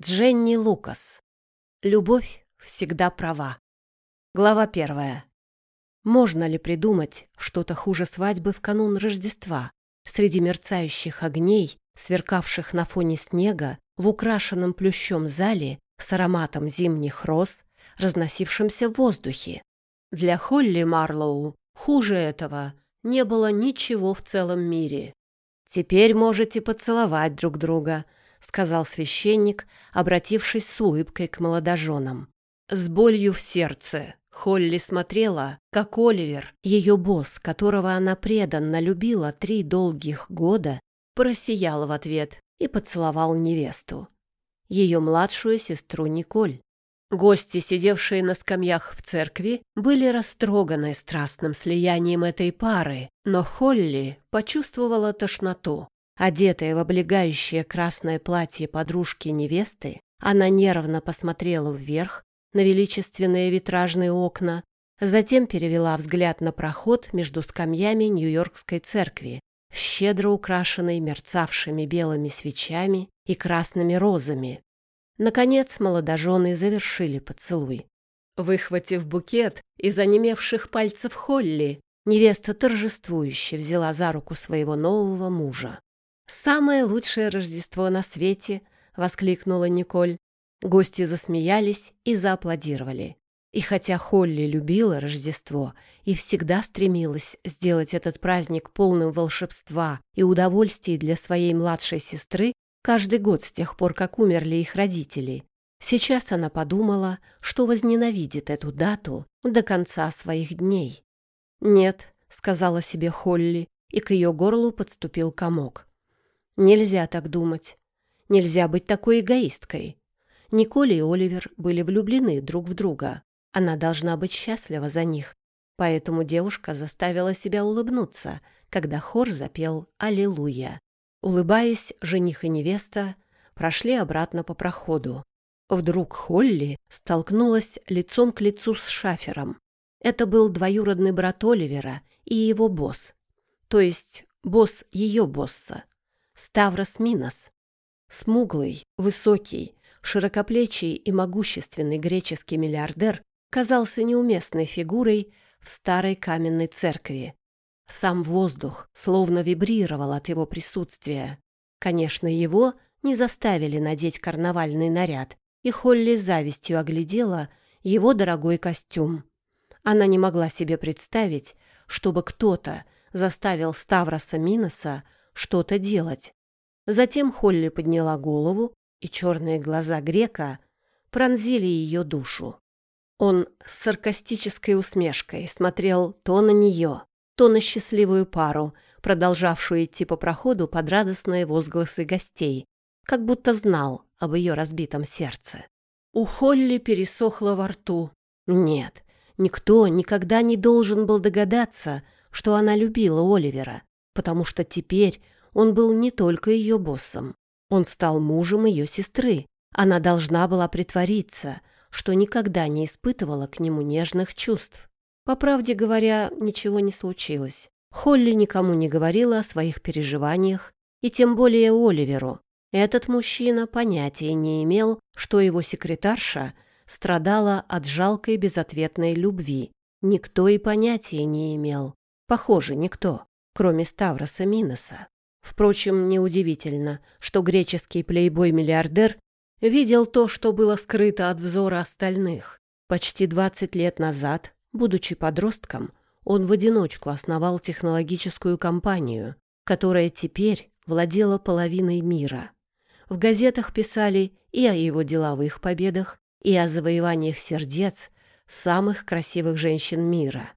Дженни Лукас. Любовь всегда права. Глава первая. Можно ли придумать что-то хуже свадьбы в канун Рождества среди мерцающих огней, сверкавших на фоне снега в украшенном плющом зале с ароматом зимних роз, разносившимся в воздухе? Для Холли Марлоу хуже этого не было ничего в целом мире. Теперь можете поцеловать друг друга, — сказал священник, обратившись с улыбкой к молодоженам. С болью в сердце Холли смотрела, как Оливер, ее босс, которого она преданно любила три долгих года, просиял в ответ и поцеловал невесту, ее младшую сестру Николь. Гости, сидевшие на скамьях в церкви, были растроганы страстным слиянием этой пары, но Холли почувствовала тошноту. Одетая в облегающее красное платье подружки невесты, она нервно посмотрела вверх на величественные витражные окна, затем перевела взгляд на проход между скамьями Нью-Йоркской церкви, щедро украшенной мерцавшими белыми свечами и красными розами. Наконец молодожены завершили поцелуй. Выхватив букет из онемевших пальцев Холли, невеста торжествующе взяла за руку своего нового мужа. «Самое лучшее Рождество на свете!» — воскликнула Николь. Гости засмеялись и зааплодировали. И хотя Холли любила Рождество и всегда стремилась сделать этот праздник полным волшебства и удовольствий для своей младшей сестры каждый год с тех пор, как умерли их родители, сейчас она подумала, что возненавидит эту дату до конца своих дней. «Нет», — сказала себе Холли, и к ее горлу подступил комок. Нельзя так думать. Нельзя быть такой эгоисткой. Николь и Оливер были влюблены друг в друга. Она должна быть счастлива за них. Поэтому девушка заставила себя улыбнуться, когда хор запел «Аллилуйя». Улыбаясь, жених и невеста прошли обратно по проходу. Вдруг Холли столкнулась лицом к лицу с Шафером. Это был двоюродный брат Оливера и его босс. То есть босс ее босса. Ставрос Минос. Смуглый, высокий, широкоплечий и могущественный греческий миллиардер казался неуместной фигурой в старой каменной церкви. Сам воздух словно вибрировал от его присутствия. Конечно, его не заставили надеть карнавальный наряд, и Холли завистью оглядела его дорогой костюм. Она не могла себе представить, чтобы кто-то заставил Ставроса Миноса что-то делать. Затем Холли подняла голову, и черные глаза грека пронзили ее душу. Он с саркастической усмешкой смотрел то на нее, то на счастливую пару, продолжавшую идти по проходу под радостные возгласы гостей, как будто знал об ее разбитом сердце. У Холли пересохло во рту. Нет, никто никогда не должен был догадаться, что она любила Оливера, потому что теперь он был не только ее боссом. Он стал мужем ее сестры. Она должна была притвориться, что никогда не испытывала к нему нежных чувств. По правде говоря, ничего не случилось. Холли никому не говорила о своих переживаниях, и тем более Оливеру. Этот мужчина понятия не имел, что его секретарша страдала от жалкой безответной любви. Никто и понятия не имел. Похоже, никто, кроме Ставроса Миноса. Впрочем, неудивительно, что греческий плейбой-миллиардер видел то, что было скрыто от взора остальных. Почти 20 лет назад, будучи подростком, он в одиночку основал технологическую компанию, которая теперь владела половиной мира. В газетах писали и о его деловых победах, и о завоеваниях сердец самых красивых женщин мира.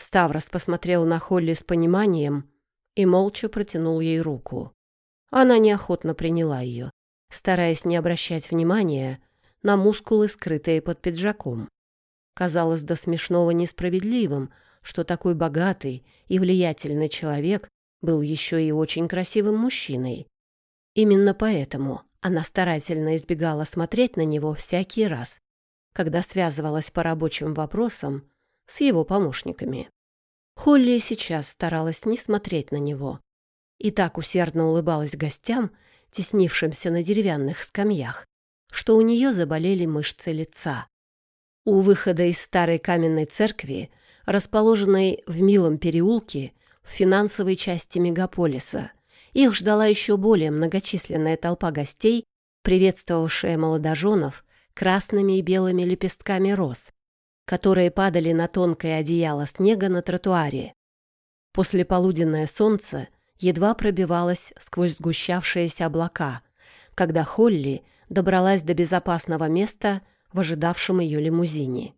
Ставрос посмотрел на Холли с пониманием и молча протянул ей руку. Она неохотно приняла ее, стараясь не обращать внимания на мускулы, скрытые под пиджаком. Казалось до смешного несправедливым, что такой богатый и влиятельный человек был еще и очень красивым мужчиной. Именно поэтому она старательно избегала смотреть на него всякий раз, когда связывалась по рабочим вопросам с его помощниками. Холли сейчас старалась не смотреть на него. И так усердно улыбалась гостям, теснившимся на деревянных скамьях, что у нее заболели мышцы лица. У выхода из старой каменной церкви, расположенной в милом переулке в финансовой части мегаполиса, их ждала еще более многочисленная толпа гостей, приветствовавшая молодоженов красными и белыми лепестками роз, которые падали на тонкое одеяло снега на тротуаре. Послеполуденное солнце едва пробивалось сквозь сгущавшиеся облака, когда Холли добралась до безопасного места в ожидавшем ее лимузине.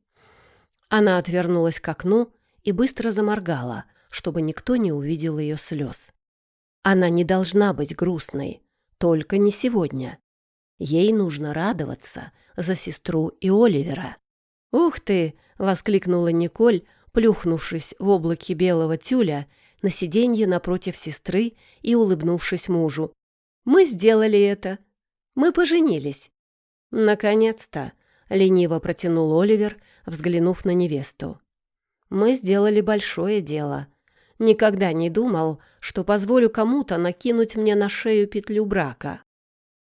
Она отвернулась к окну и быстро заморгала, чтобы никто не увидел ее слез. Она не должна быть грустной, только не сегодня. Ей нужно радоваться за сестру и Оливера. «Ух ты!» — воскликнула Николь, плюхнувшись в облаке белого тюля на сиденье напротив сестры и улыбнувшись мужу. «Мы сделали это. Мы поженились». «Наконец-то!» — лениво протянул Оливер, взглянув на невесту. «Мы сделали большое дело. Никогда не думал, что позволю кому-то накинуть мне на шею петлю брака.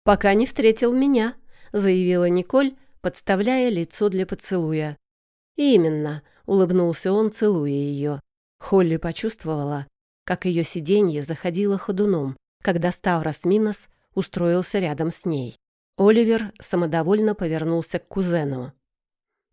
Пока не встретил меня», — заявила Николь, подставляя лицо для поцелуя. «Именно», — улыбнулся он, целуя ее. Холли почувствовала, как ее сиденье заходило ходуном, когда Ставрос Минос устроился рядом с ней. Оливер самодовольно повернулся к кузену.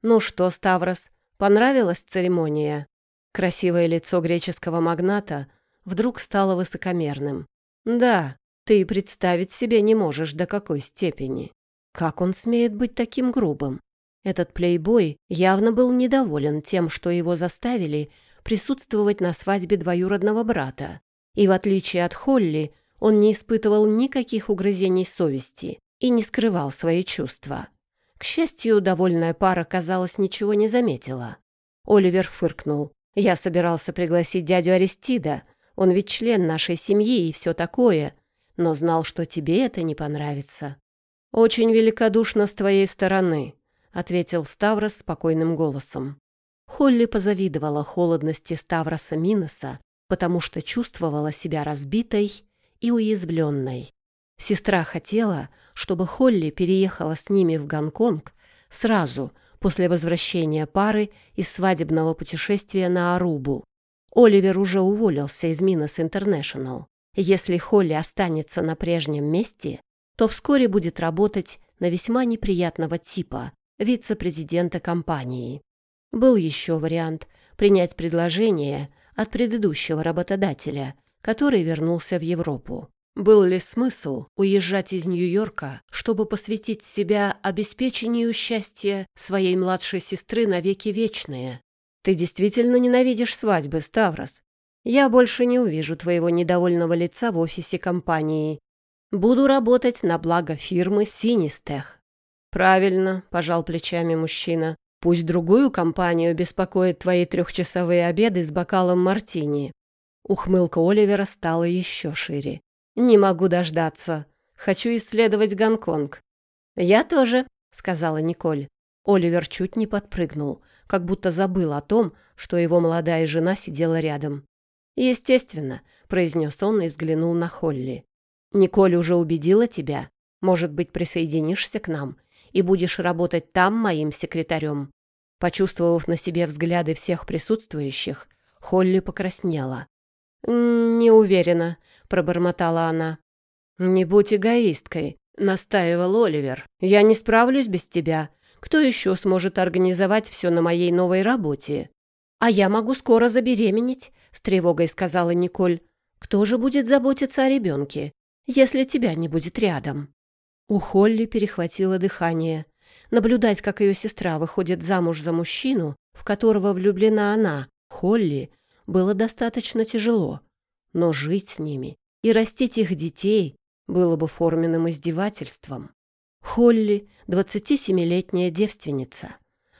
«Ну что, Ставрос, понравилась церемония?» Красивое лицо греческого магната вдруг стало высокомерным. «Да, ты и представить себе не можешь, до какой степени. Как он смеет быть таким грубым? Этот плейбой явно был недоволен тем, что его заставили присутствовать на свадьбе двоюродного брата. И в отличие от Холли, он не испытывал никаких угрызений совести и не скрывал свои чувства. К счастью, довольная пара, казалось, ничего не заметила. Оливер фыркнул. «Я собирался пригласить дядю Аристида. Он ведь член нашей семьи и все такое. Но знал, что тебе это не понравится. «Очень великодушно с твоей стороны», — ответил Ставрос спокойным голосом. Холли позавидовала холодности Ставроса Миноса, потому что чувствовала себя разбитой и уязвленной. Сестра хотела, чтобы Холли переехала с ними в Гонконг сразу после возвращения пары из свадебного путешествия на Арубу. Оливер уже уволился из Минос Интернешнл. Если Холли останется на прежнем месте, то вскоре будет работать на весьма неприятного типа вице-президента компании. Был еще вариант принять предложение от предыдущего работодателя, который вернулся в Европу. Был ли смысл уезжать из Нью-Йорка, чтобы посвятить себя обеспечению счастья своей младшей сестры навеки вечные? Ты действительно ненавидишь свадьбы, Ставрос? Я больше не увижу твоего недовольного лица в офисе компании, Буду работать на благо фирмы «Синистех». «Правильно», — пожал плечами мужчина. «Пусть другую компанию беспокоит твои трехчасовые обеды с бокалом мартини». Ухмылка Оливера стала еще шире. «Не могу дождаться. Хочу исследовать Гонконг». «Я тоже», — сказала Николь. Оливер чуть не подпрыгнул, как будто забыл о том, что его молодая жена сидела рядом. «Естественно», — произнес он и взглянул на Холли. Николь уже убедила тебя. Может быть, присоединишься к нам и будешь работать там моим секретарем». Почувствовав на себе взгляды всех присутствующих, Холли покраснела. «Не уверена», — пробормотала она. «Не будь эгоисткой», — настаивал Оливер. «Я не справлюсь без тебя. Кто еще сможет организовать все на моей новой работе?» «А я могу скоро забеременеть», — с тревогой сказала Николь. «Кто же будет заботиться о ребенке? Если тебя не будет рядом». У Холли перехватило дыхание. Наблюдать, как ее сестра выходит замуж за мужчину, в которого влюблена она, Холли, было достаточно тяжело. Но жить с ними и растить их детей было бы форменным издевательством. Холли — 27-летняя девственница.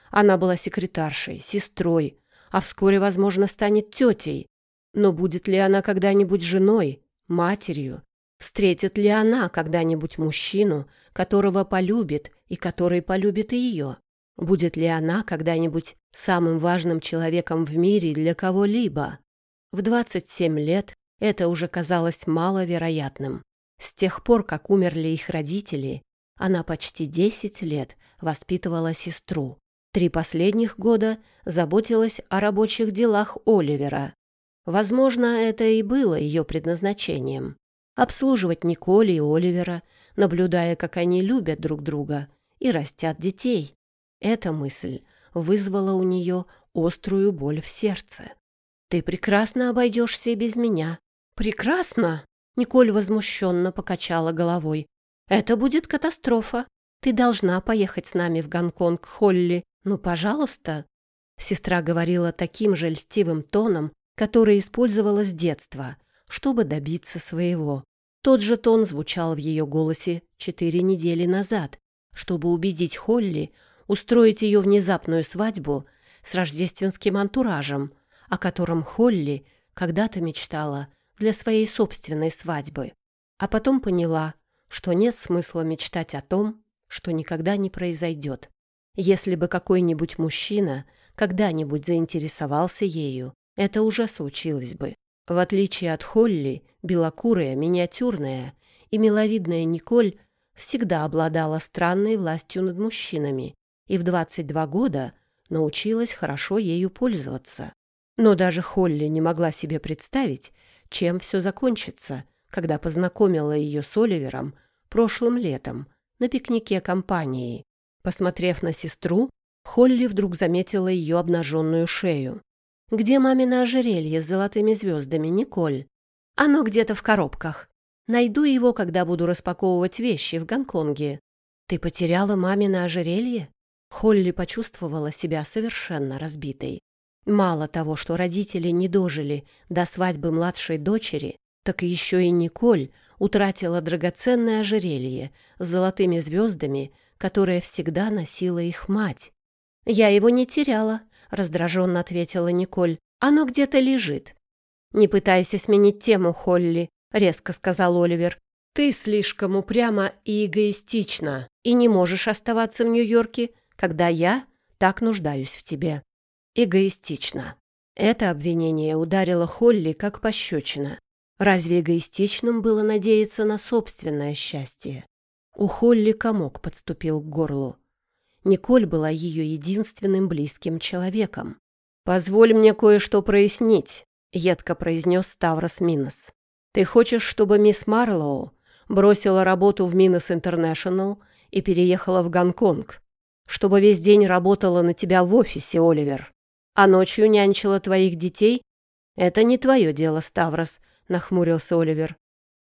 Она была секретаршей, сестрой, а вскоре, возможно, станет тетей. Но будет ли она когда-нибудь женой, матерью Встретит ли она когда-нибудь мужчину, которого полюбит и который полюбит ее? Будет ли она когда-нибудь самым важным человеком в мире для кого-либо? В 27 лет это уже казалось маловероятным. С тех пор, как умерли их родители, Она почти десять лет воспитывала сестру. Три последних года заботилась о рабочих делах Оливера. Возможно, это и было ее предназначением. Обслуживать Николи и Оливера, наблюдая, как они любят друг друга и растят детей. Эта мысль вызвала у нее острую боль в сердце. «Ты прекрасно обойдешься без меня». «Прекрасно?» Николь возмущенно покачала головой. «Это будет катастрофа. Ты должна поехать с нами в Гонконг, Холли. Ну, пожалуйста». Сестра говорила таким же льстивым тоном, который использовала с детства, чтобы добиться своего. Тот же тон звучал в ее голосе четыре недели назад, чтобы убедить Холли устроить ее внезапную свадьбу с рождественским антуражем, о котором Холли когда-то мечтала для своей собственной свадьбы. А потом поняла, что нет смысла мечтать о том, что никогда не произойдет. Если бы какой-нибудь мужчина когда-нибудь заинтересовался ею, это уже случилось бы. В отличие от Холли, белокурая, миниатюрная и миловидная Николь всегда обладала странной властью над мужчинами и в 22 года научилась хорошо ею пользоваться. Но даже Холли не могла себе представить, чем все закончится, когда познакомила ее с Оливером прошлым летом на пикнике компании. Посмотрев на сестру, Холли вдруг заметила ее обнаженную шею. «Где мамино ожерелье с золотыми звездами, Николь?» «Оно где-то в коробках. Найду его, когда буду распаковывать вещи в Гонконге». «Ты потеряла мамино ожерелье?» Холли почувствовала себя совершенно разбитой. Мало того, что родители не дожили до свадьбы младшей дочери, так еще и Николь утратила драгоценное ожерелье с золотыми звездами, которое всегда носила их мать. «Я его не теряла», — раздраженно ответила Николь. «Оно где-то лежит». «Не пытайся сменить тему, Холли», — резко сказал Оливер. «Ты слишком упряма и эгоистична и не можешь оставаться в Нью-Йорке когда я так нуждаюсь в тебе. Эгоистично. Это обвинение ударило Холли как пощечина. Разве эгоистичным было надеяться на собственное счастье? У Холли комок подступил к горлу. Николь была ее единственным близким человеком. «Позволь мне кое-что прояснить», — едко произнес Ставрос Минос. «Ты хочешь, чтобы мисс Марлоу бросила работу в Минос Интернешнл и переехала в Гонконг, чтобы весь день работала на тебя в офисе, Оливер, а ночью нянчила твоих детей? Это не твое дело, Ставрос, нахмурился Оливер.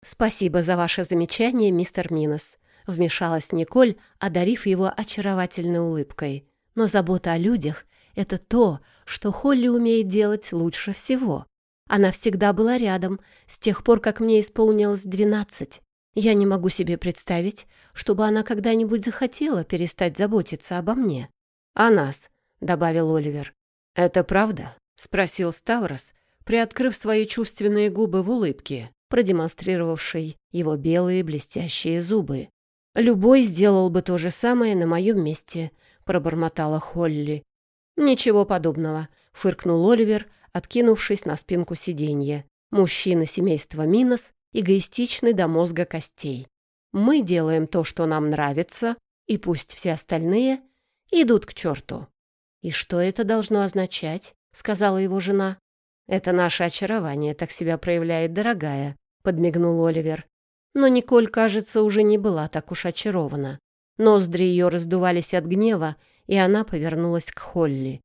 Спасибо за ваше замечание, мистер Минос, вмешалась Николь, одарив его очаровательной улыбкой. Но забота о людях — это то, что Холли умеет делать лучше всего. Она всегда была рядом, с тех пор, как мне исполнилось двенадцать. Я не могу себе представить, чтобы она когда-нибудь захотела перестать заботиться обо мне. «О нас», — добавил Оливер. «Это правда?» — спросил Ставрос, приоткрыв свои чувственные губы в улыбке, продемонстрировавшей его белые блестящие зубы. «Любой сделал бы то же самое на моем месте», — пробормотала Холли. «Ничего подобного», — фыркнул Оливер, откинувшись на спинку сиденья. Мужчина семейства Минос эгоистичны до мозга костей. Мы делаем то, что нам нравится, и пусть все остальные идут к черту. «И что это должно означать?» — сказала его жена. «Это наше очарование так себя проявляет, дорогая», — подмигнул Оливер. Но Николь, кажется, уже не была так уж очарована. Ноздри ее раздувались от гнева, и она повернулась к Холли.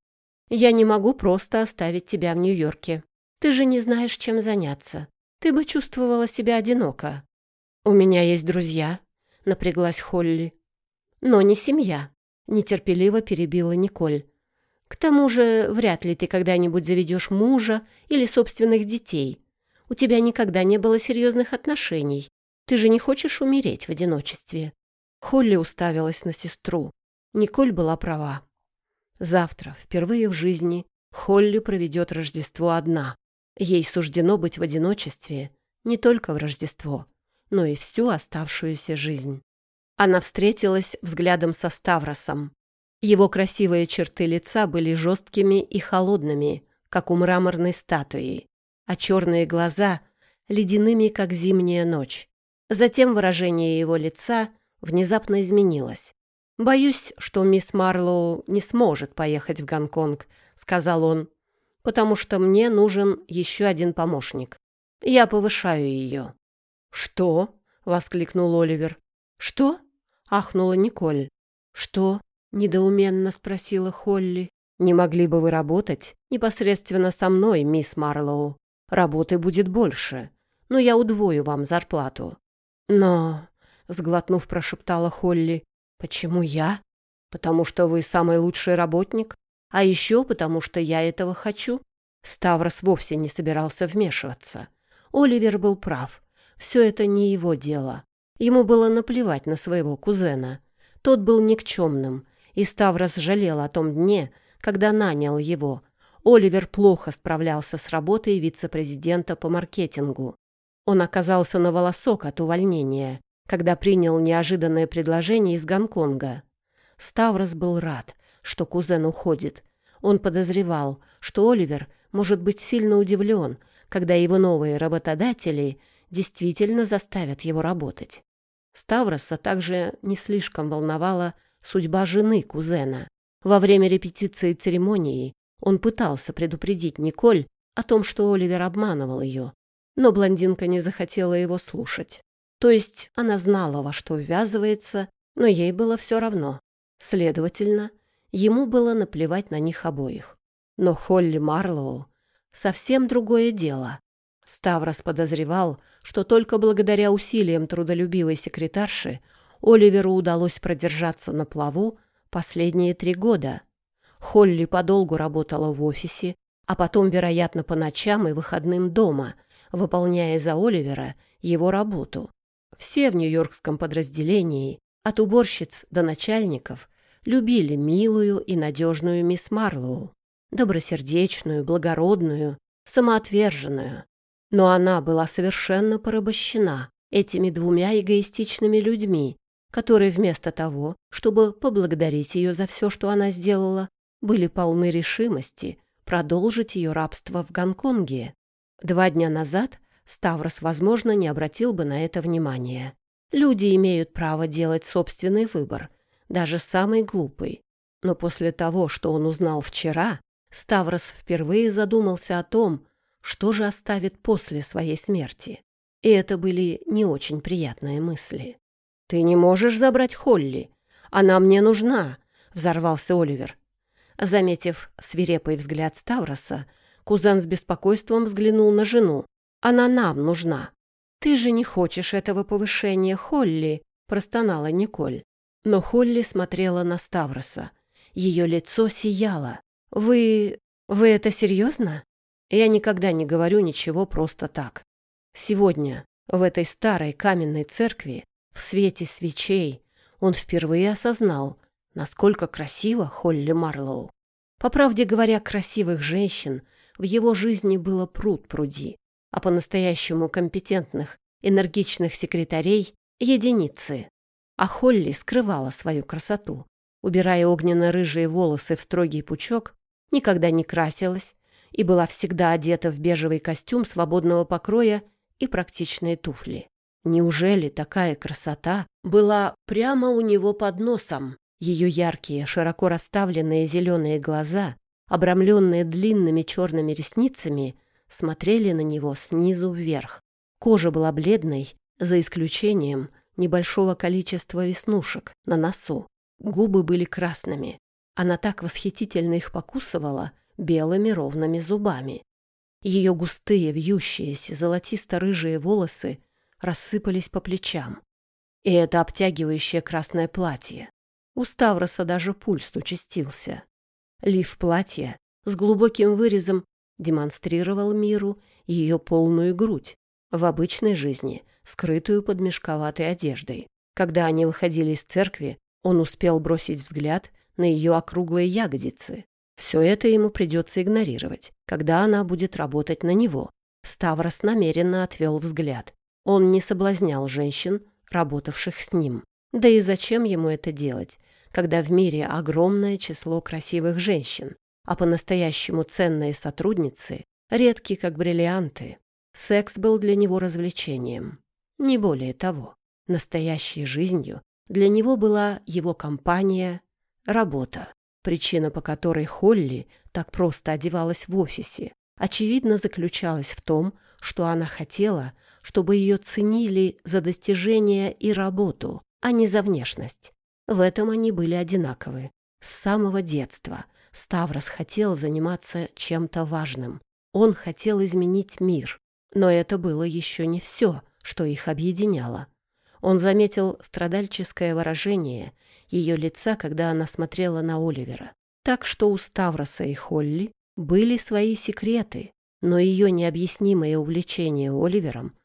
«Я не могу просто оставить тебя в Нью-Йорке. Ты же не знаешь, чем заняться ты бы чувствовала себя одиноко. У меня есть друзья, напряглась Холли. Но не семья, нетерпеливо перебила Николь. К тому же, вряд ли ты когда-нибудь заведешь мужа или собственных детей. У тебя никогда не было серьезных отношений. Ты же не хочешь умереть в одиночестве. Холли уставилась на сестру. Николь была права. Завтра, впервые в жизни, Холли проведет Рождество одна. Ей суждено быть в одиночестве не только в Рождество, но и всю оставшуюся жизнь. Она встретилась взглядом со Ставросом. Его красивые черты лица были жесткими и холодными, как у мраморной статуи, а черные глаза — ледяными, как зимняя ночь. Затем выражение его лица внезапно изменилась. «Боюсь, что мисс Марлоу не сможет поехать в Гонконг», — сказал он, «потому что мне нужен еще один помощник. Я повышаю ее». «Что?» — воскликнул Оливер. «Что?» — ахнула Николь. «Что?» — недоуменно спросила Холли. «Не могли бы вы работать непосредственно со мной, мисс Марлоу? Работы будет больше, но я удвою вам зарплату». «Но...» — сглотнув, прошептала Холли. «Почему я?» «Потому что вы самый лучший работник, а еще потому что я этого хочу». Ставрос вовсе не собирался вмешиваться. Оливер был прав. Все это не его дело. Ему было наплевать на своего кузена. Тот был никчемным, и Ставрос жалел о том дне, когда нанял его. Оливер плохо справлялся с работой вице-президента по маркетингу. Он оказался на волосок от увольнения, когда принял неожиданное предложение из Гонконга. Ставрос был рад, что кузен уходит. Он подозревал, что Оливер может быть сильно удивлен, когда его новые работодатели действительно заставят его работать. Ставроса также не слишком волновала судьба жены кузена. Во время репетиции церемонии он пытался предупредить Николь о том, что Оливер обманывал ее, но блондинка не захотела его слушать. То есть она знала, во что ввязывается, но ей было все равно. Следовательно, ему было наплевать на них обоих. Но Холли Марлоу — совсем другое дело. Ставрос подозревал, что только благодаря усилиям трудолюбивой секретарши Оливеру удалось продержаться на плаву последние три года. Холли подолгу работала в офисе, а потом, вероятно, по ночам и выходным дома, выполняя за Оливера его работу. Все в нью-йоркском подразделении, от уборщиц до начальников, любили милую и надежную мисс Марлоу, добросердечную, благородную, самоотверженную. Но она была совершенно порабощена этими двумя эгоистичными людьми, которые вместо того, чтобы поблагодарить ее за все, что она сделала, были полны решимости продолжить ее рабство в Гонконге. Два дня назад Ставрос, возможно, не обратил бы на это внимания. Люди имеют право делать собственный выбор, даже самый глупый. Но после того, что он узнал вчера, Ставрос впервые задумался о том, что же оставит после своей смерти. И это были не очень приятные мысли. «Ты не можешь забрать Холли. Она мне нужна», — взорвался Оливер. Заметив свирепый взгляд Ставроса, кузен с беспокойством взглянул на жену. «Она нам нужна». «Ты же не хочешь этого повышения, Холли», — простонала Николь. Но Холли смотрела на Ставроса. Ее лицо сияло. «Вы... вы это серьезно?» Я никогда не говорю ничего просто так. Сегодня, в этой старой каменной церкви, в свете свечей, он впервые осознал, насколько красиво Холли Марлоу. По правде говоря, красивых женщин в его жизни было пруд пруди, а по-настоящему компетентных, энергичных секретарей — единицы. А Холли скрывала свою красоту, убирая огненно-рыжие волосы в строгий пучок, никогда не красилась, и была всегда одета в бежевый костюм свободного покроя и практичные туфли. Неужели такая красота была прямо у него под носом? Ее яркие, широко расставленные зеленые глаза, обрамленные длинными черными ресницами, смотрели на него снизу вверх. Кожа была бледной, за исключением небольшого количества веснушек на носу. Губы были красными. Она так восхитительно их покусывала, белыми ровными зубами. Ее густые, вьющиеся, золотисто-рыжие волосы рассыпались по плечам. И это обтягивающее красное платье. У Ставроса даже пульс участился. Лиф платья с глубоким вырезом демонстрировал миру ее полную грудь, в обычной жизни, скрытую под мешковатой одеждой. Когда они выходили из церкви, он успел бросить взгляд на ее округлые ягодицы, все это ему придется игнорировать, когда она будет работать на него. Ставрос намеренно отвел взгляд. Он не соблазнял женщин, работавших с ним. Да и зачем ему это делать, когда в мире огромное число красивых женщин, а по-настоящему ценные сотрудницы редки как бриллианты. Секс был для него развлечением. Не более того, настоящей жизнью Для него была его компания, работа. Причина, по которой Холли так просто одевалась в офисе, очевидно заключалась в том, что она хотела, чтобы ее ценили за достижения и работу, а не за внешность. В этом они были одинаковы. С самого детства Ставрос хотел заниматься чем-то важным. Он хотел изменить мир. Но это было еще не все, что их объединяло. Он заметил страдальческое выражение ее лица, когда она смотрела на Оливера. Так что у Ставроса и Холли были свои секреты, но ее необъяснимое увлечение Оливером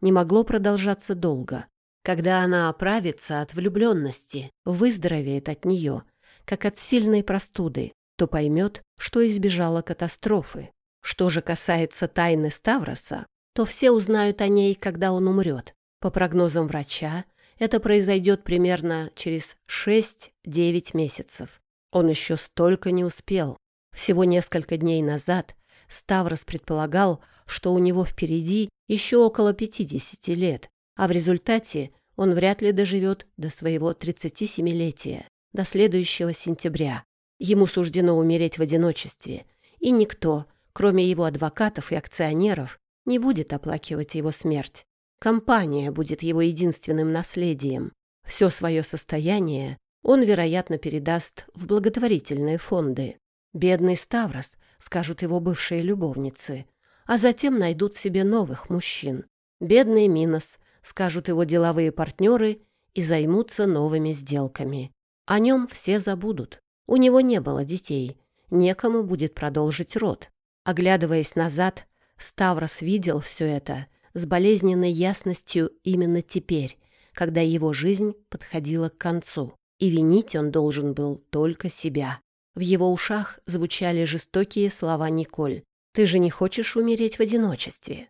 не могло продолжаться долго. Когда она оправится от влюбленности, выздоровеет от нее, как от сильной простуды, то поймет, что избежала катастрофы. Что же касается тайны Ставроса, то все узнают о ней, когда он умрет. По прогнозам врача, это произойдет примерно через 6-9 месяцев. Он еще столько не успел. Всего несколько дней назад Ставрос предполагал, что у него впереди еще около 50 лет, а в результате он вряд ли доживет до своего 37-летия, до следующего сентября. Ему суждено умереть в одиночестве, и никто, кроме его адвокатов и акционеров, не будет оплакивать его смерть. Компания будет его единственным наследием. Все свое состояние он, вероятно, передаст в благотворительные фонды. Бедный Ставрос, скажут его бывшие любовницы, а затем найдут себе новых мужчин. Бедный Минос, скажут его деловые партнеры и займутся новыми сделками. О нем все забудут. У него не было детей, некому будет продолжить род. Оглядываясь назад, Ставрос видел все это с болезненной ясностью именно теперь, когда его жизнь подходила к концу, и винить он должен был только себя. В его ушах звучали жестокие слова Николь. «Ты же не хочешь умереть в одиночестве?»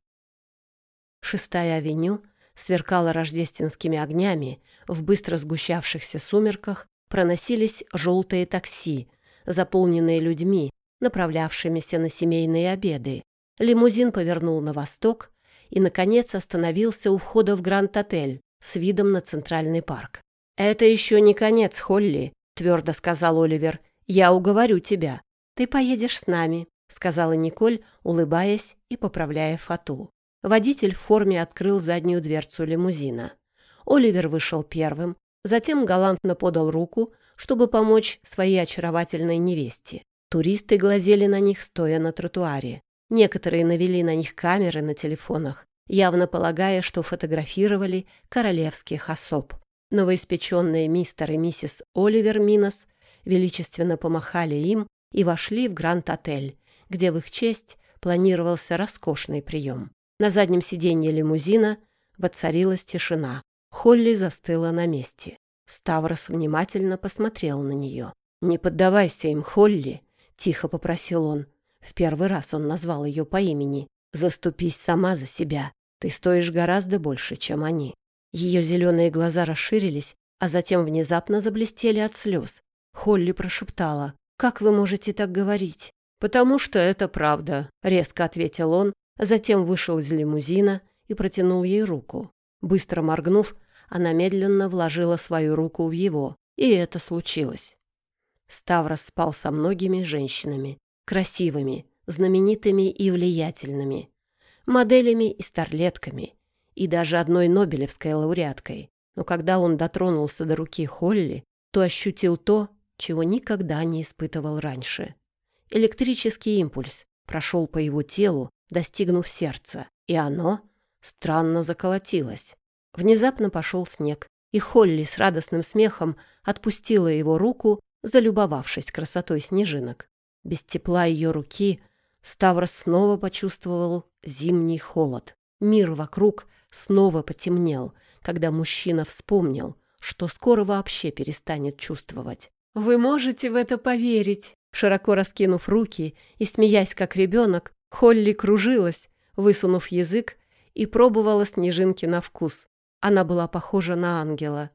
Шестая авеню сверкала рождественскими огнями, в быстро сгущавшихся сумерках проносились желтые такси, заполненные людьми, направлявшимися на семейные обеды. Лимузин повернул на восток и, наконец, остановился у входа в Гранд-отель с видом на Центральный парк. «Это еще не конец, Холли», — твердо сказал Оливер. «Я уговорю тебя. Ты поедешь с нами», — сказала Николь, улыбаясь и поправляя фату. Водитель в форме открыл заднюю дверцу лимузина. Оливер вышел первым, затем галантно подал руку, чтобы помочь своей очаровательной невесте. Туристы глазели на них, стоя на тротуаре. Некоторые навели на них камеры на телефонах, явно полагая, что фотографировали королевских особ. Новоиспеченные мистер и миссис Оливер Минос величественно помахали им и вошли в Гранд-отель, где в их честь планировался роскошный прием. На заднем сиденье лимузина воцарилась тишина. Холли застыла на месте. Ставрос внимательно посмотрел на нее. «Не поддавайся им, Холли!» — тихо попросил он. В первый раз он назвал ее по имени. «Заступись сама за себя. Ты стоишь гораздо больше, чем они». Ее зеленые глаза расширились, а затем внезапно заблестели от слез. Холли прошептала. «Как вы можете так говорить?» «Потому что это правда», — резко ответил он, затем вышел из лимузина и протянул ей руку. Быстро моргнув, она медленно вложила свою руку в его, и это случилось. Ставрос спал со многими женщинами, красивыми, знаменитыми и влиятельными, моделями и старлетками, и даже одной Нобелевской лауреаткой. Но когда он дотронулся до руки Холли, то ощутил то, чего никогда не испытывал раньше. Электрический импульс прошел по его телу, достигнув сердца, и оно странно заколотилось. Внезапно пошел снег, и Холли с радостным смехом отпустила его руку, залюбовавшись красотой снежинок. Без тепла ее руки Ставрос снова почувствовал зимний холод. Мир вокруг снова потемнел, когда мужчина вспомнил, что скоро вообще перестанет чувствовать. «Вы можете в это поверить?» Широко раскинув руки и смеясь как ребенок, Холли кружилась, высунув язык, и пробовала снежинки на вкус. Она была похожа на ангела.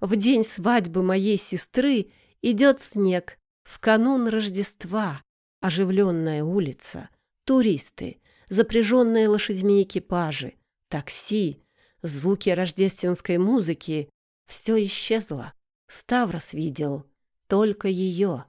В день свадьбы моей сестры идет снег, в канун Рождества, оживленная улица, туристы, запряженные лошадьми экипажи, такси, звуки рождественской музыки. Все исчезло. Ставрос видел только ее.